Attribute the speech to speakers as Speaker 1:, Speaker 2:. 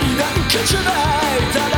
Speaker 1: りなんかじゃないただ